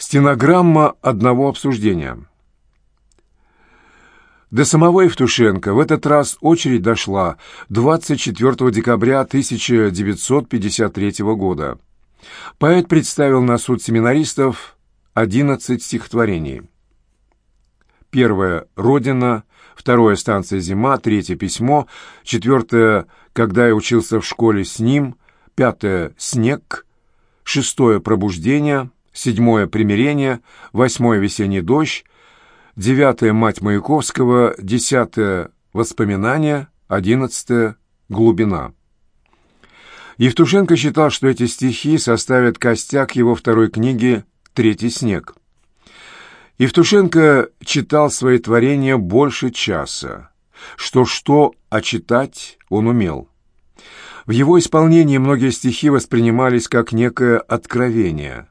Стенограмма одного обсуждения. До самого Евтушенко в этот раз очередь дошла 24 декабря 1953 года. Поэт представил на суд семинаристов 11 стихотворений. Первое — «Родина», второе — «Станция Зима», третье — «Письмо», четвертое — «Когда я учился в школе с ним», пятое — «Снег», шестое — «Пробуждение», седьмое — «Примирение», восьмое — «Весенний дождь», девятое — «Мать Маяковского», десятое — «Воспоминания», одиннадцатое — «Глубина». Евтушенко считал, что эти стихи составят костяк его второй книги «Третий снег». Евтушенко читал свои творения больше часа. Что-что, а читать он умел. В его исполнении многие стихи воспринимались как некое откровение.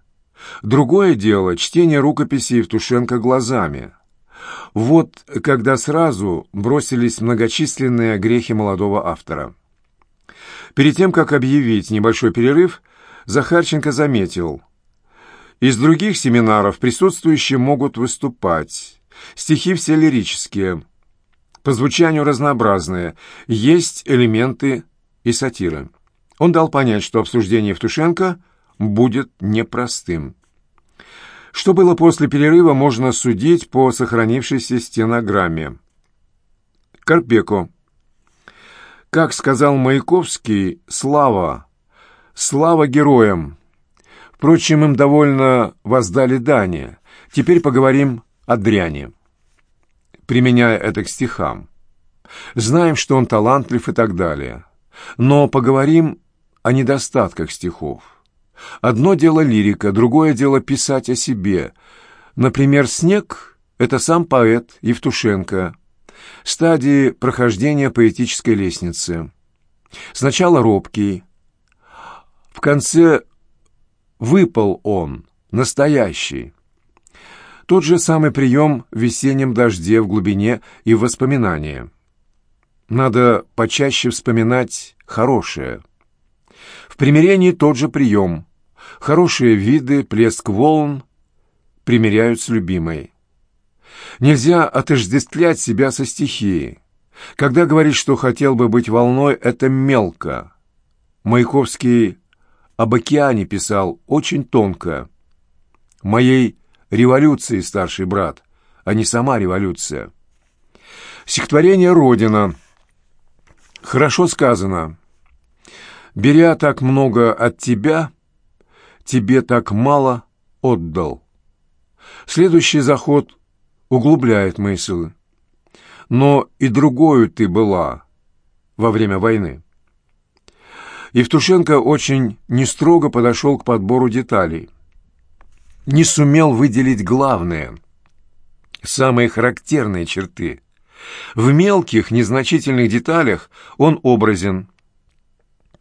Другое дело — чтение рукописи Евтушенко глазами. Вот когда сразу бросились многочисленные грехи молодого автора. Перед тем, как объявить небольшой перерыв, Захарченко заметил — из других семинаров присутствующие могут выступать. Стихи все лирические, по звучанию разнообразные, есть элементы и сатиры. Он дал понять, что обсуждение Евтушенко будет непростым. Что было после перерыва, можно судить по сохранившейся стенограмме. Карпеко. Как сказал Маяковский, слава, слава героям, Впрочем, им довольно воздали дани. Теперь поговорим о дряни, применяя это к стихам. Знаем, что он талантлив и так далее. Но поговорим о недостатках стихов. Одно дело лирика, другое дело писать о себе. Например, «Снег» — это сам поэт Евтушенко, стадии прохождения поэтической лестницы. Сначала робкий, в конце Выпал он, настоящий. Тот же самый прием в весеннем дожде в глубине и в воспоминании. Надо почаще вспоминать хорошее. В примирении тот же прием. Хорошие виды, плеск волн примиряют с любимой. Нельзя отождествлять себя со стихией. Когда говоришь, что хотел бы быть волной, это мелко. Маяковский об океане писал очень тонко. Моей революции, старший брат, а не сама революция. Стихотворение «Родина». Хорошо сказано. «Беря так много от тебя, тебе так мало отдал». Следующий заход углубляет мысль. Но и другою ты была во время войны. Евтушенко очень нестрого подошел к подбору деталей. Не сумел выделить главные, самые характерные черты. В мелких, незначительных деталях он образен.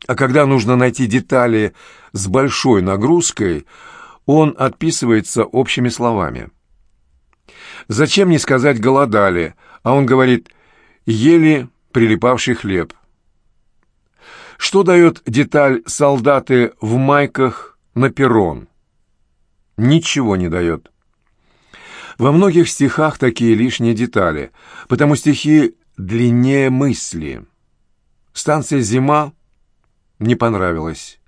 А когда нужно найти детали с большой нагрузкой, он отписывается общими словами. Зачем не сказать «голодали», а он говорит «ели прилипавший хлеб». Что дает деталь «солдаты в майках на перрон»? Ничего не дает. Во многих стихах такие лишние детали, потому стихи длиннее мысли. Станция «Зима» не понравилась.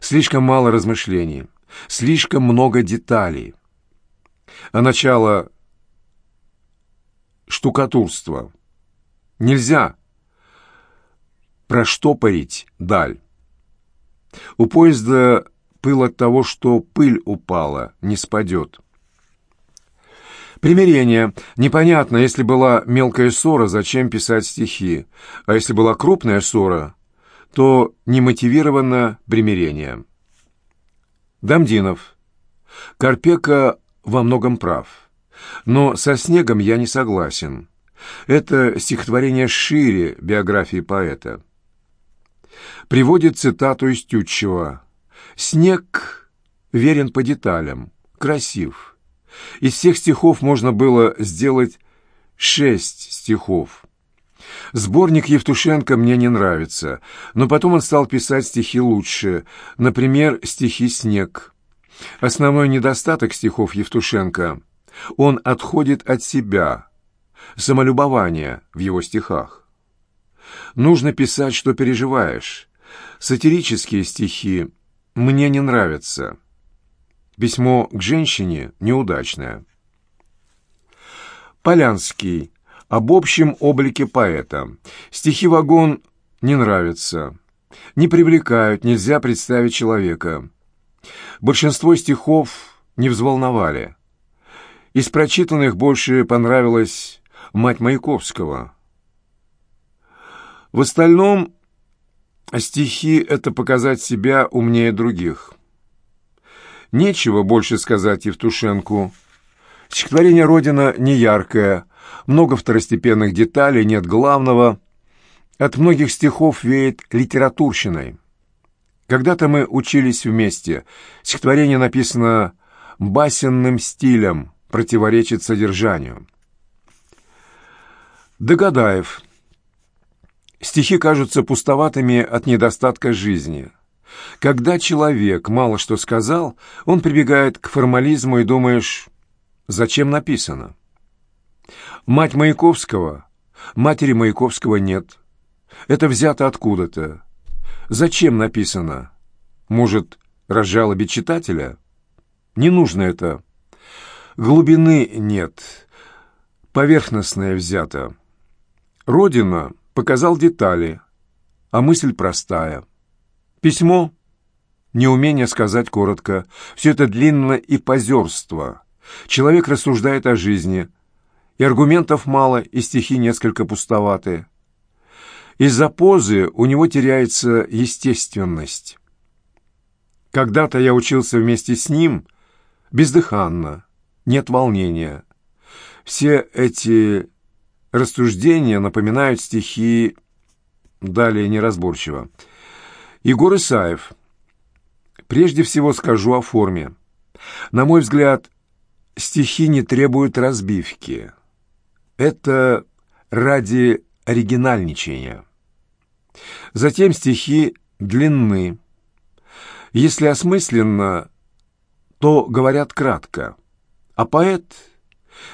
Слишком мало размышлений, слишком много деталей. А начало штукатурства. Нельзя проштопорить даль. У поезда пыл от того, что пыль упала, не спадет. Примирение. Непонятно, если была мелкая ссора, зачем писать стихи, а если была крупная ссора, то немотивировано примирение. Дамдинов. Карпека во многом прав. Но со снегом я не согласен. Это стихотворение шире биографии поэта приводит цитату из Тютчева. «Снег верен по деталям, красив. Из всех стихов можно было сделать шесть стихов. Сборник Евтушенко мне не нравится, но потом он стал писать стихи лучше, например, стихи «Снег». Основной недостаток стихов Евтушенко – он отходит от себя, самолюбование в его стихах. Нужно писать, что переживаешь. Сатирические стихи мне не нравятся. Письмо к женщине неудачное. Полянский. Об общем облике поэта. Стихи «Вагон» не нравятся. Не привлекают, нельзя представить человека. Большинство стихов не взволновали. Из прочитанных больше понравилась «Мать Маяковского». В остальном стихи — это показать себя умнее других. Нечего больше сказать Евтушенку. Стихотворение «Родина» не яркое, много второстепенных деталей, нет главного. От многих стихов веет литературщиной. Когда-то мы учились вместе. Стихотворение написано басенным стилем, противоречит содержанию. Догадаев. Стихи кажутся пустоватыми от недостатка жизни. Когда человек мало что сказал, он прибегает к формализму и думаешь, зачем написано? Мать Маяковского, матери Маяковского нет. Это взято откуда-то. Зачем написано? Может, разжалобить читателя? Не нужно это. Глубины нет. Поверхностное взято. Родина показал детали, а мысль простая. Письмо — неумение сказать коротко. Все это длинно и позерство. Человек рассуждает о жизни. И аргументов мало, и стихи несколько пустоваты. Из-за позы у него теряется естественность. Когда-то я учился вместе с ним бездыханно, нет волнения. Все эти рассуждения напоминают стихи далее неразборчиво. Егор Исаев. Прежде всего скажу о форме. На мой взгляд, стихи не требуют разбивки. Это ради оригинальничания. Затем стихи длинны. Если осмысленно, то говорят кратко, а поэт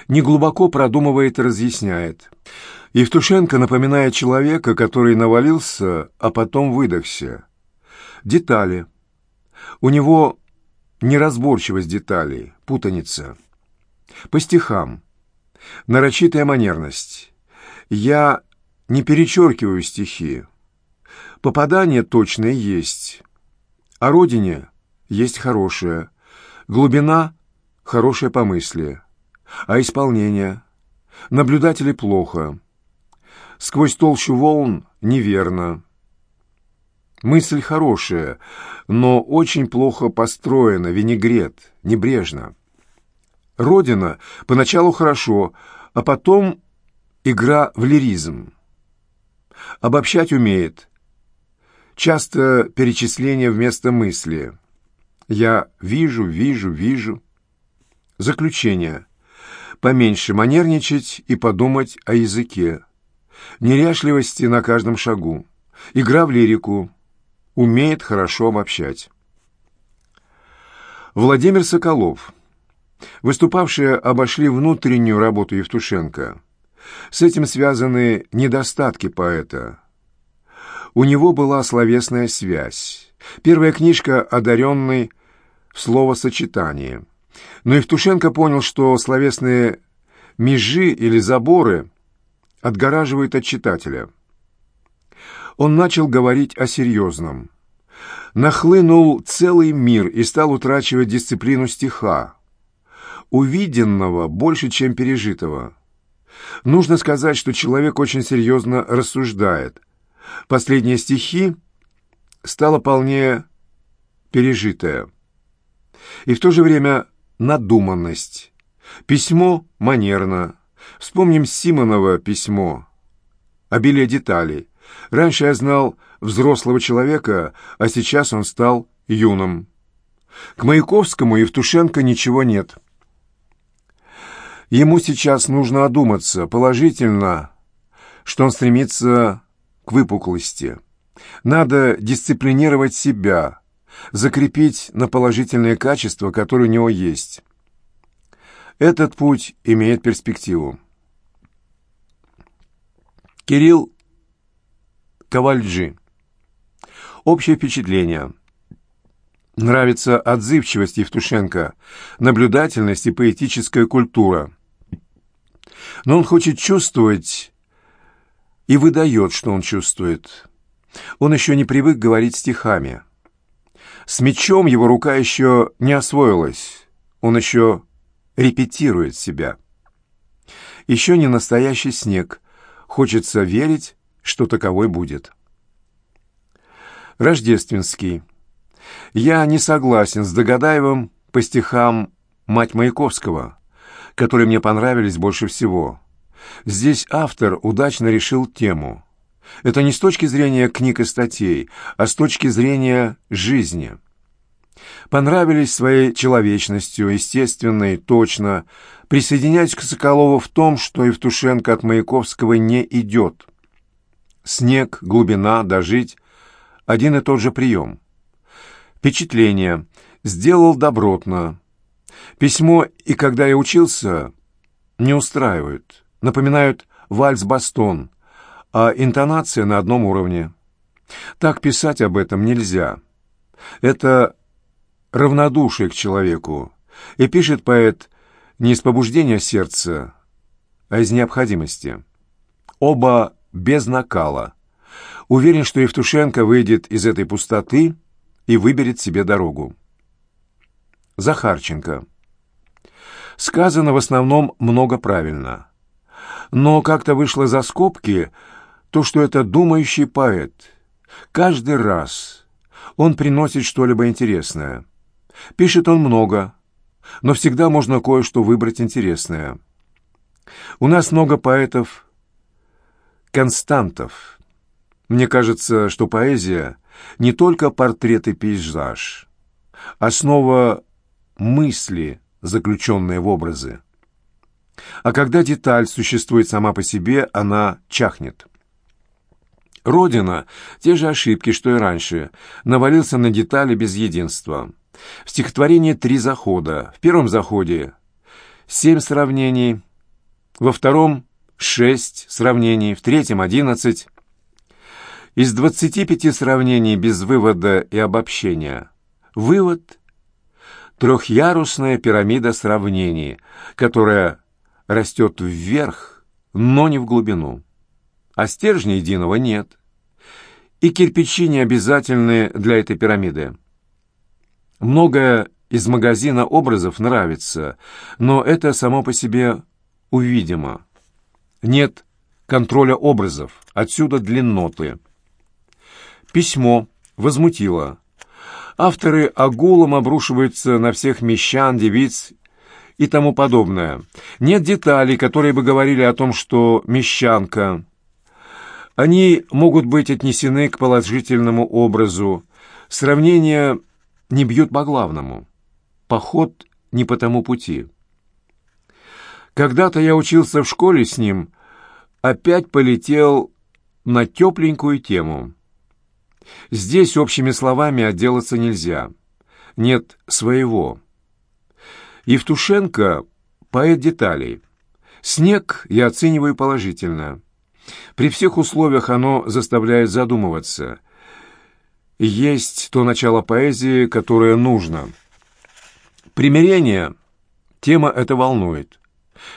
неглубоко продумывает и разъясняет. Евтушенко напоминает человека, который навалился, а потом выдохся. Детали. У него неразборчивость деталей, путаница. По стихам. Нарочитая манерность. Я не перечеркиваю стихи. Попадание точное есть. О родине есть хорошее. Глубина — хорошее помыслие. А исполнение? Наблюдатели плохо. Сквозь толщу волн неверно. Мысль хорошая, но очень плохо построена, винегрет, небрежно. Родина поначалу хорошо, а потом игра в лиризм. Обобщать умеет. Часто перечисление вместо мысли. Я вижу, вижу, вижу. Заключение. Поменьше манерничать и подумать о языке. Неряшливости на каждом шагу. Игра в лирику. Умеет хорошо обобщать. Владимир Соколов. Выступавшие обошли внутреннюю работу Евтушенко. С этим связаны недостатки поэта. У него была словесная связь. Первая книжка «Одаренный» в словосочетании. Но Евтушенко понял, что словесные межи или заборы отгораживают от читателя. Он начал говорить о серьезном. Нахлынул целый мир и стал утрачивать дисциплину стиха. Увиденного больше, чем пережитого. Нужно сказать, что человек очень серьезно рассуждает. Последние стихи стало полнее пережитое. И в то же время надуманность. Письмо манерно. Вспомним Симонова письмо. Обилие деталей. Раньше я знал взрослого человека, а сейчас он стал юным. К Маяковскому и Евтушенко ничего нет. Ему сейчас нужно одуматься положительно, что он стремится к выпуклости. Надо дисциплинировать себя, закрепить на положительные качества, которые у него есть. Этот путь имеет перспективу. Кирилл Ковальджи. Общее впечатление. Нравится отзывчивость Евтушенко, наблюдательность и поэтическая культура. Но он хочет чувствовать и выдает, что он чувствует. Он еще не привык говорить стихами. С мечом его рука еще не освоилась. Он еще репетирует себя. Еще не настоящий снег. Хочется верить, что таковой будет. Рождественский. Я не согласен с Догадаевым по стихам «Мать Маяковского», которые мне понравились больше всего. Здесь автор удачно решил тему. Это не с точки зрения книг и статей, а с точки зрения жизни. Понравились своей человечностью, естественно и точно. Присоединяюсь к Соколову в том, что Евтушенко от Маяковского не идет. Снег, глубина, дожить — один и тот же прием. Впечатление. Сделал добротно. Письмо «И когда я учился» не устраивают. Напоминают вальс-бастон, а интонация на одном уровне. Так писать об этом нельзя. Это равнодушие к человеку. И пишет поэт не из побуждения сердца, а из необходимости. Оба без накала. Уверен, что Евтушенко выйдет из этой пустоты и выберет себе дорогу. Захарченко. Сказано в основном много правильно. Но как-то вышло за скобки то, что это думающий поэт. Каждый раз он приносит что-либо интересное. Пишет он много, но всегда можно кое-что выбрать интересное. У нас много поэтов-константов. Мне кажется, что поэзия не только портрет и пейзаж, основа мысли, заключенные в образы. А когда деталь существует сама по себе, она чахнет. Родина — те же ошибки, что и раньше, навалился на детали без единства. В стихотворении три захода. В первом заходе семь сравнений, во втором — шесть сравнений, в третьем — одиннадцать. Из 25 сравнений без вывода и обобщения. Вывод – трехярусная пирамида сравнений, которая растет вверх, но не в глубину. А стержня единого нет. И кирпичи не обязательны для этой пирамиды. Многое из магазина образов нравится, но это само по себе увидимо. Нет контроля образов, отсюда длинноты. Письмо возмутило. Авторы огулом обрушиваются на всех мещан, девиц и тому подобное. Нет деталей, которые бы говорили о том, что мещанка. Они могут быть отнесены к положительному образу. Сравнения не бьют по главному. Поход не по тому пути. Когда-то я учился в школе с ним, опять полетел на тепленькую тему – Здесь общими словами отделаться нельзя. Нет своего. Евтушенко — поэт деталей. Снег я оцениваю положительно. При всех условиях оно заставляет задумываться. Есть то начало поэзии, которое нужно. Примирение — тема это волнует.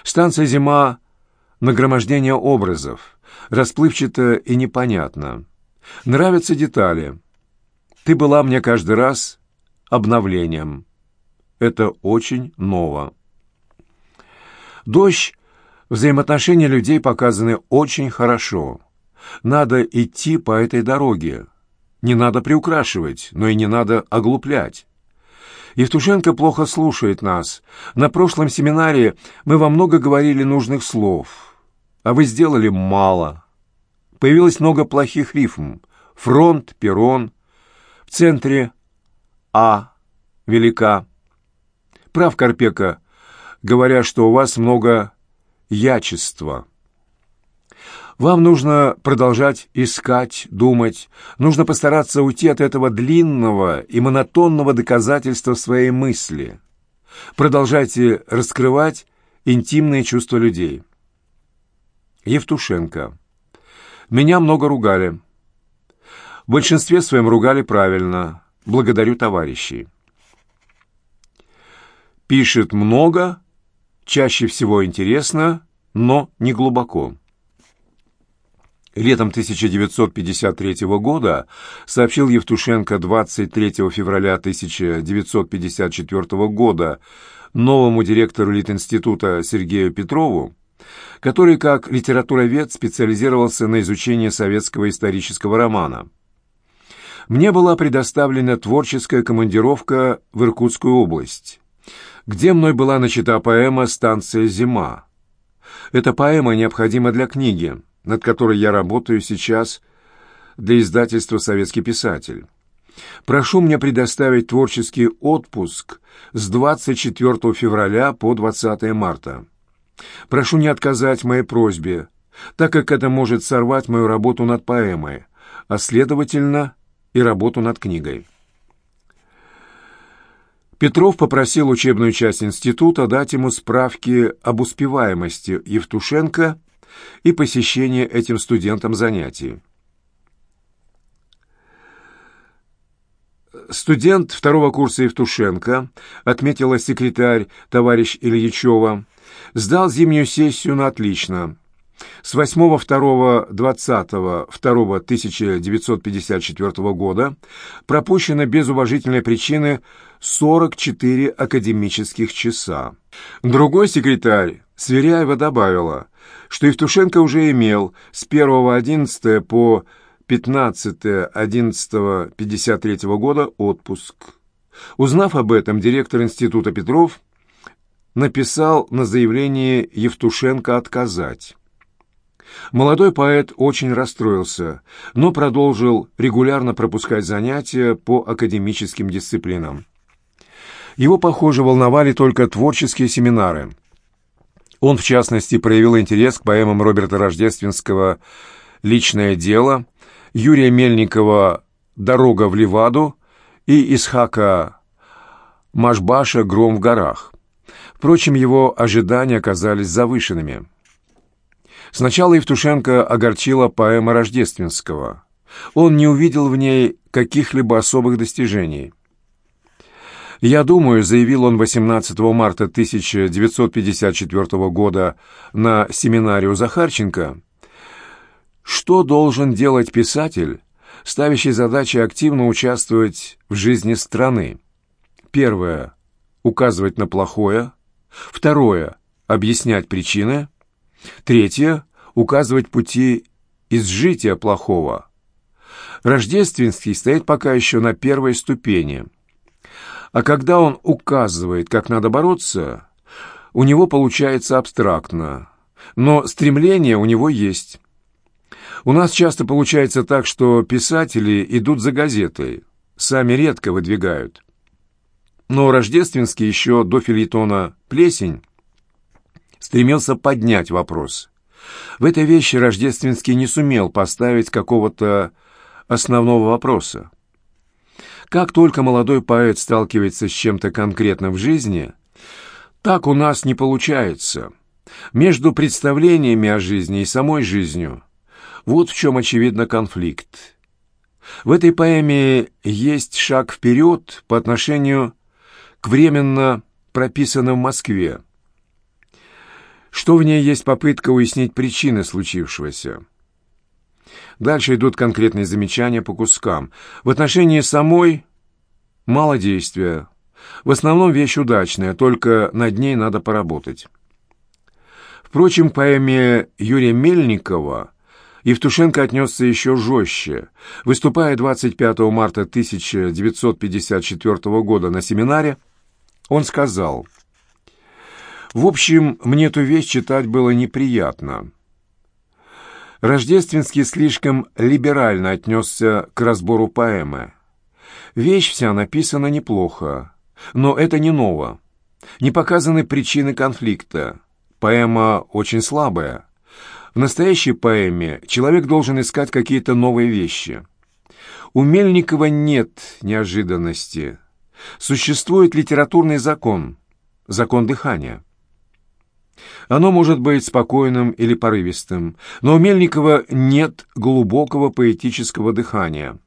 Станция «Зима» — нагромождение образов, расплывчато и непонятно. Нравятся детали. Ты была мне каждый раз обновлением. Это очень ново. Дождь, взаимоотношения людей показаны очень хорошо. Надо идти по этой дороге. Не надо приукрашивать, но и не надо оглуплять. Евтушенко плохо слушает нас. На прошлом семинаре мы во много говорили нужных слов, а вы сделали мало. Появилось много плохих рифм. Фронт, перрон. В центре А велика. Прав Карпека, говоря, что у вас много ячества. Вам нужно продолжать искать, думать. Нужно постараться уйти от этого длинного и монотонного доказательства своей мысли. Продолжайте раскрывать интимные чувства людей. Евтушенко. Меня много ругали. В большинстве своем ругали правильно. Благодарю товарищей. Пишет много, чаще всего интересно, но не глубоко. Летом 1953 года, сообщил Евтушенко 23 февраля 1954 года новому директору Литинститута Сергею Петрову, который как литературовед специализировался на изучении советского исторического романа. Мне была предоставлена творческая командировка в Иркутскую область, где мной была начата поэма «Станция зима». Эта поэма необходима для книги – над которой я работаю сейчас для издательства «Советский писатель». Прошу мне предоставить творческий отпуск с 24 февраля по 20 марта. Прошу не отказать моей просьбе, так как это может сорвать мою работу над поэмой, а следовательно и работу над книгой. Петров попросил учебную часть института дать ему справки об успеваемости Евтушенко и посещение этим студентам занятий. Студент второго курса Евтушенко, отметила секретарь товарищ Ильичева, сдал зимнюю сессию на отлично. С 8.2.20.2.1954 года пропущено без уважительной причины 44 академических часа. Другой секретарь Сверяева добавила, что Евтушенко уже имел с 1.11 по 15.11.53 года отпуск. Узнав об этом, директор института Петров написал на заявление Евтушенко отказать. Молодой поэт очень расстроился, но продолжил регулярно пропускать занятия по академическим дисциплинам. Его, похоже, волновали только творческие семинары – он, в частности, проявил интерес к поэмам Роберта Рождественского «Личное дело», Юрия Мельникова «Дорога в Леваду» и Исхака Машбаша «Гром в горах». Впрочем, его ожидания оказались завышенными. Сначала Евтушенко огорчила поэма Рождественского. Он не увидел в ней каких-либо особых достижений. «Я думаю», — заявил он 18 марта 1954 года на семинаре у Захарченко, «что должен делать писатель, ставящий задачи активно участвовать в жизни страны? Первое — указывать на плохое. Второе — объяснять причины. Третье — указывать пути изжития плохого. Рождественский стоит пока еще на первой ступени — а когда он указывает, как надо бороться, у него получается абстрактно. Но стремление у него есть. У нас часто получается так, что писатели идут за газетой, сами редко выдвигают. Но Рождественский еще до филитона «Плесень» стремился поднять вопрос. В этой вещи Рождественский не сумел поставить какого-то основного вопроса. Как только молодой поэт сталкивается с чем-то конкретным в жизни, так у нас не получается. Между представлениями о жизни и самой жизнью вот в чем, очевидно, конфликт. В этой поэме есть шаг вперед по отношению к временно прописанным в Москве. Что в ней есть попытка уяснить причины случившегося. Дальше идут конкретные замечания по кускам. В отношении самой мало действия. В основном вещь удачная, только над ней надо поработать. Впрочем, поэме Юрия Мельникова Евтушенко отнесся еще жестче. Выступая 25 марта 1954 года на семинаре, он сказал, «В общем, мне эту вещь читать было неприятно». Рождественский слишком либерально отнесся к разбору поэмы. Вещь вся написана неплохо, но это не ново. Не показаны причины конфликта. Поэма очень слабая. В настоящей поэме человек должен искать какие-то новые вещи. У Мельникова нет неожиданности. Существует литературный закон, закон дыхания. Оно может быть спокойным или порывистым, но у Мельникова нет глубокого поэтического дыхания.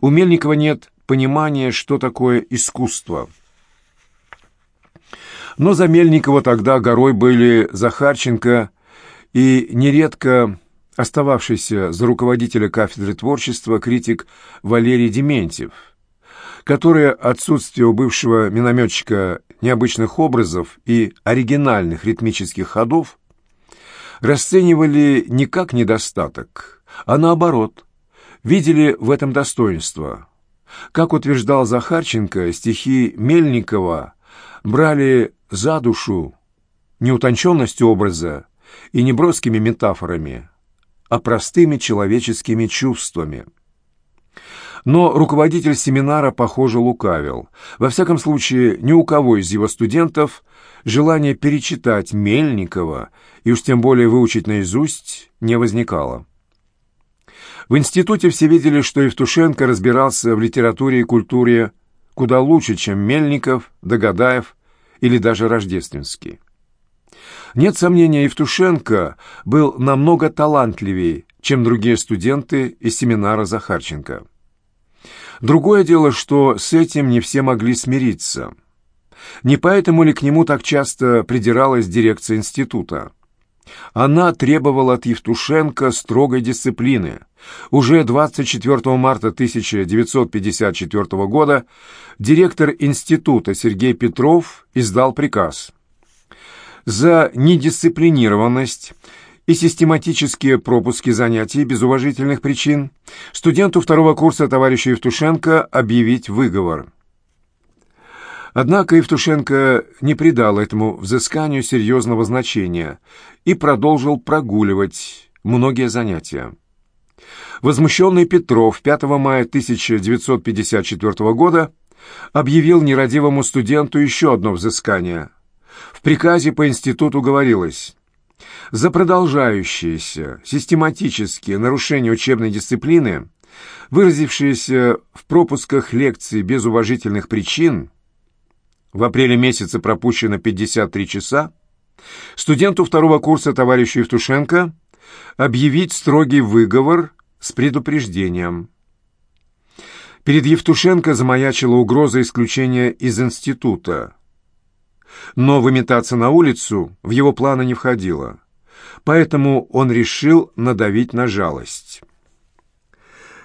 У Мельникова нет понимания, что такое искусство. Но за Мельникова тогда горой были Захарченко и нередко остававшийся за руководителя кафедры творчества критик Валерий Дементьев, который отсутствие у бывшего минометчика необычных образов и оригинальных ритмических ходов расценивали не как недостаток, а наоборот, видели в этом достоинство. Как утверждал Захарченко, стихи Мельникова брали за душу не утонченностью образа и не броскими метафорами, а простыми человеческими чувствами. Но руководитель семинара, похоже, лукавил. Во всяком случае, ни у кого из его студентов желание перечитать Мельникова и уж тем более выучить наизусть не возникало. В институте все видели, что Евтушенко разбирался в литературе и культуре куда лучше, чем Мельников, Догадаев или даже Рождественский. Нет сомнения, Евтушенко был намного талантливее, чем другие студенты из семинара Захарченко. Другое дело, что с этим не все могли смириться. Не поэтому ли к нему так часто придиралась дирекция института? Она требовала от Евтушенко строгой дисциплины. Уже 24 марта 1954 года директор института Сергей Петров издал приказ. За недисциплинированность и систематические пропуски занятий без уважительных причин студенту второго курса товарища Евтушенко объявить выговор. Однако Евтушенко не придал этому взысканию серьезного значения и продолжил прогуливать многие занятия. Возмущенный Петров 5 мая 1954 года объявил нерадивому студенту еще одно взыскание. В приказе по институту говорилось за продолжающиеся систематические нарушения учебной дисциплины, выразившиеся в пропусках лекций без уважительных причин, в апреле месяце пропущено 53 часа, студенту второго курса товарищу Евтушенко объявить строгий выговор с предупреждением. Перед Евтушенко замаячила угроза исключения из института. Но выметаться на улицу в его планы не входило поэтому он решил надавить на жалость.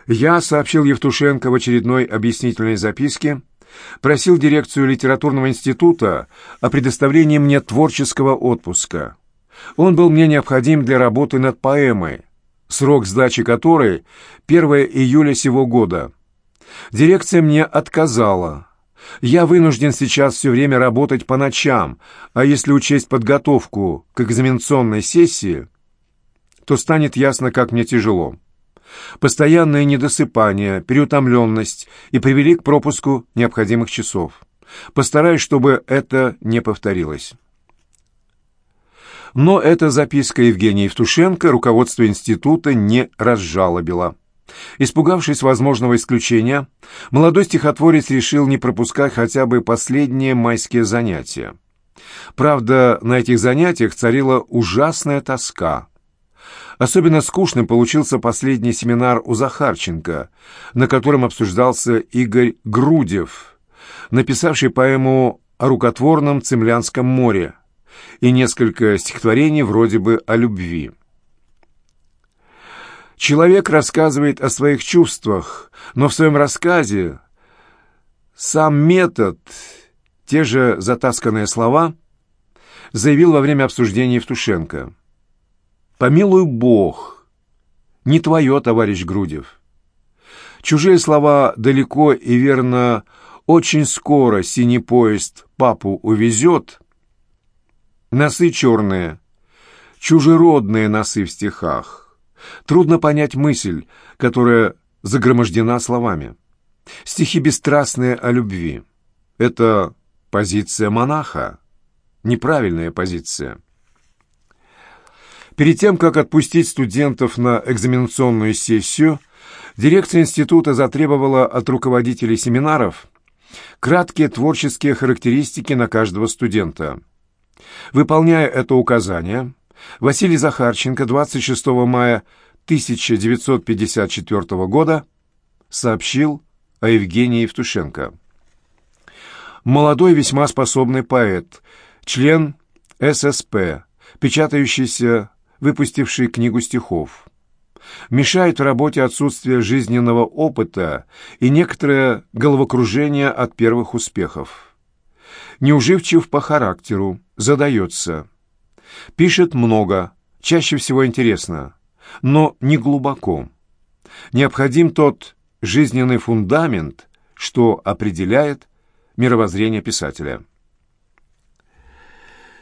Я сообщил Евтушенко в очередной объяснительной записке, просил дирекцию литературного института о предоставлении мне творческого отпуска. Он был мне необходим для работы над поэмой, срок сдачи которой 1 июля сего года. Дирекция мне отказала. Я вынужден сейчас все время работать по ночам, а если учесть подготовку к экзаменационной сессии, то станет ясно, как мне тяжело. Постоянное недосыпание, переутомленность и привели к пропуску необходимых часов. Постараюсь, чтобы это не повторилось. Но эта записка Евгения Евтушенко руководство института не разжалобило. Испугавшись возможного исключения, молодой стихотворец решил не пропускать хотя бы последние майские занятия. Правда, на этих занятиях царила ужасная тоска. Особенно скучным получился последний семинар у Захарченко, на котором обсуждался Игорь Грудев, написавший поэму о рукотворном Цемлянском море и несколько стихотворений вроде бы о любви. Человек рассказывает о своих чувствах, но в своем рассказе сам метод, те же затасканные слова, заявил во время обсуждения Евтушенко. «Помилуй Бог, не твое, товарищ Грудев. Чужие слова далеко и верно очень скоро синий поезд папу увезет. Носы черные, чужеродные носы в стихах. Трудно понять мысль, которая загромождена словами. Стихи бесстрастные о любви. Это позиция монаха, неправильная позиция. Перед тем, как отпустить студентов на экзаменационную сессию, дирекция института затребовала от руководителей семинаров краткие творческие характеристики на каждого студента. Выполняя это указание, Василий Захарченко 26 мая 1954 года сообщил о Евгении Евтушенко. Молодой весьма способный поэт, член ССП, печатающийся, выпустивший книгу стихов. Мешает в работе отсутствие жизненного опыта и некоторое головокружение от первых успехов. Неуживчив по характеру, задается. Пишет много, чаще всего интересно, но не глубоко. Необходим тот жизненный фундамент, что определяет мировоззрение писателя.